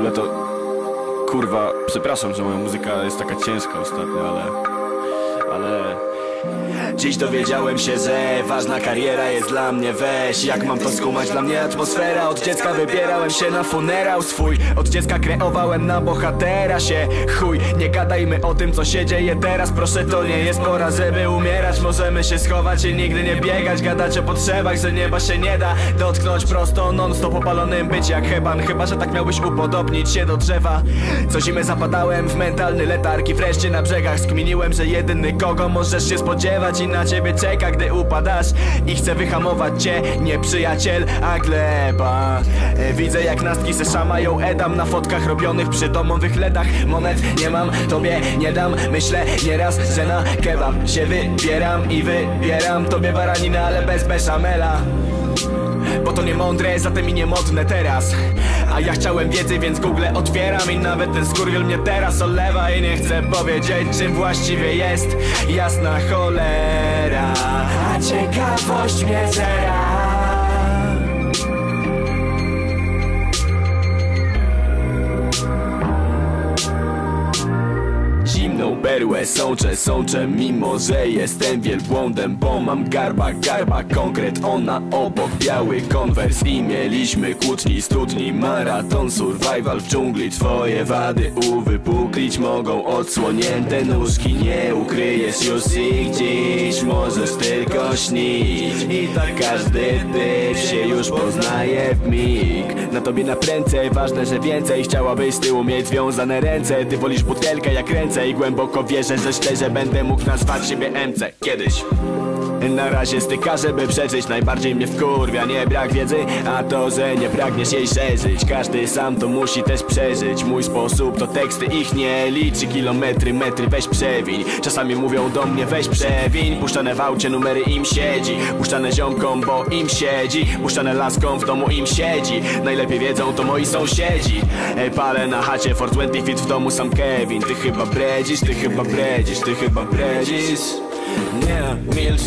ogóle to... Kurwa, przepraszam, że moja muzyka jest taka ciężka ostatnio, ale... Ale... Dziś dowiedziałem się, że ważna kariera jest dla mnie. Weź, jak mam to skumać? Dla mnie atmosfera Od dziecka. Wybierałem się na funerał swój. Od dziecka kreowałem na bohatera się. Chuj, nie gadajmy o tym co się dzieje teraz. Proszę, to nie jest pora, żeby umierać. Możemy się schować i nigdy nie biegać. Gadać o potrzebach, że nieba się nie da Dotknąć. Prosto, non stop opalonym Być jak heban, chyba że tak miałbyś upodobnić się do drzewa. Co zimę zapadałem w mentalny letarg I wreszcie na brzegach skminiłem, że jedyny kogo możesz się spodziewać I na ciebie czeka, gdy upadasz I chce wyhamować cię, nie przyjaciel, a gleba. E, Widzę jak nastki se szamają Edam na fotkach robionych przy domowych ledach. Monet nie mam, tobie nie dam. Myślę nieraz, że na kebab się wybieram I wybieram tobie baraninę, ale bez beszamela bo to nie mądre, zatem i niemodne teraz. A ja chciałem wiedzy, więc Google otwieram I nawet ten skurwiel mnie teraz olewa I nie chcę powiedzieć, czym właściwie jest. Jasna cholera. A ciekawość mnie zera perłę sączę, sączę Mimo, że jestem wielbłądem Bo mam garba, garba konkret Ona obok biały konwers. I mieliśmy kłótni, studni Maraton, survival w dżungli. Twoje wady uwypuklić mogą Odsłonięte nóżki. Nie ukryjesz już ich dziś Możesz tylko śnić. I tak każdy typ się już poznaje w mig. Na tobie naprędzę, ważne, że więcej. Chciałabyś z tyłu mieć związane ręce. Ty wolisz butelkę jak ręce I głęboko wierzę, że szczerze będę mógł nazwać siebie MC Kiedyś na razie styka, żeby przeżyć. Najbardziej mnie wkurwia nie brak wiedzy A to, że nie pragniesz jej szerzyć. Każdy sam to musi też przeżyć. Mój sposób to teksty ich nie liczy. Kilometry, metry, weź przewiń Czasami mówią do mnie weź przewiń Puszczane w aucie numery im siedzi. Puszczane ziomkom, bo im siedzi. Puszczane laskom, w domu im siedzi. Najlepiej wiedzą to moi sąsiedzi. Ej, palę na chacie for 20 feet w domu sam Kevin. Ty chyba bredzisz, ty chyba bredzisz, ty chyba bredzisz Nie, milcz